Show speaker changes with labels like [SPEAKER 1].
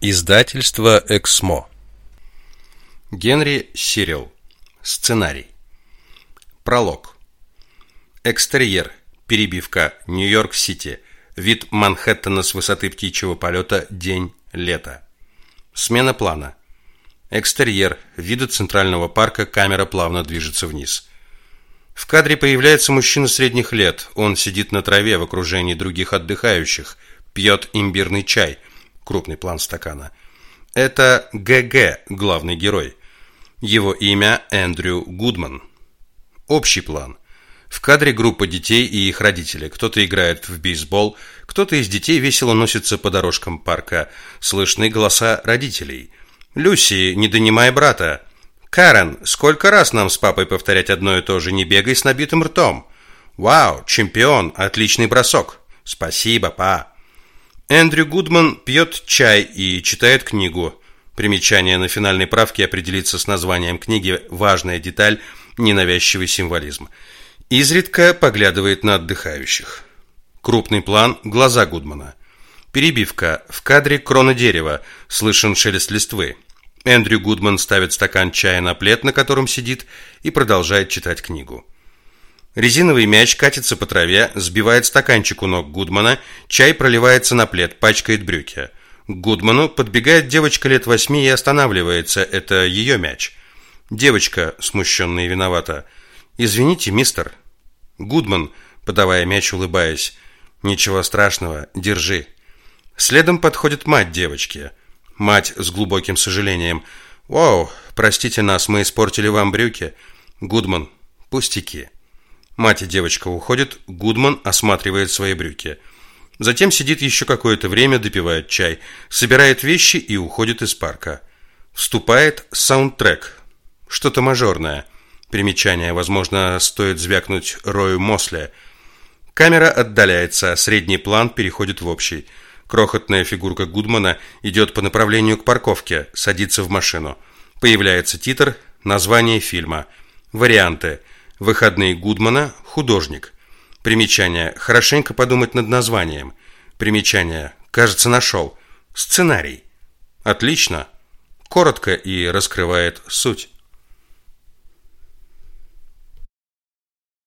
[SPEAKER 1] Издательство «Эксмо». Генри Сирил. Сценарий. Пролог. Экстерьер. Перебивка. Нью-Йорк-Сити. Вид Манхэттена с высоты птичьего полета. День. Лето. Смена плана. Экстерьер. Виды Центрального парка. Камера плавно движется вниз. В кадре появляется мужчина средних лет. Он сидит на траве в окружении других отдыхающих. Пьет имбирный чай – крупный план стакана. Это ГГ, главный герой. Его имя Эндрю Гудман. Общий план. В кадре группа детей и их родители. Кто-то играет в бейсбол, кто-то из детей весело носится по дорожкам парка. Слышны голоса родителей. «Люси, не донимай брата!» «Карен, сколько раз нам с папой повторять одно и то же, не бегай с набитым ртом!» «Вау, чемпион, отличный бросок!» «Спасибо, па!» Эндрю Гудман пьет чай и читает книгу. Примечание на финальной правке определится с названием книги «Важная деталь. Ненавязчивый символизм». Изредка поглядывает на отдыхающих. Крупный план – глаза Гудмана. Перебивка. В кадре крона дерева. Слышен шелест листвы. Эндрю Гудман ставит стакан чая на плед, на котором сидит, и продолжает читать книгу. Резиновый мяч катится по траве, сбивает стаканчик у ног Гудмана, чай проливается на плед, пачкает брюки. К Гудману подбегает девочка лет восьми и останавливается. Это ее мяч. Девочка, смущенная и виновата. «Извините, мистер». Гудман, подавая мяч, улыбаясь. «Ничего страшного, держи». Следом подходит мать девочки. Мать с глубоким сожалением. «Воу, простите нас, мы испортили вам брюки». Гудман, пустяки. Мать и девочка уходят, Гудман осматривает свои брюки. Затем сидит еще какое-то время, допивает чай, собирает вещи и уходит из парка. Вступает саундтрек. Что-то мажорное. Примечание, возможно, стоит звякнуть Рою Мосле. Камера отдаляется, средний план переходит в общий. Крохотная фигурка Гудмана идет по направлению к парковке, садится в машину. Появляется титр, название фильма. Варианты – Выходные Гудмана художник. Примечание. Хорошенько подумать над названием. Примечание. Кажется, нашел. Сценарий. Отлично. Коротко и раскрывает суть.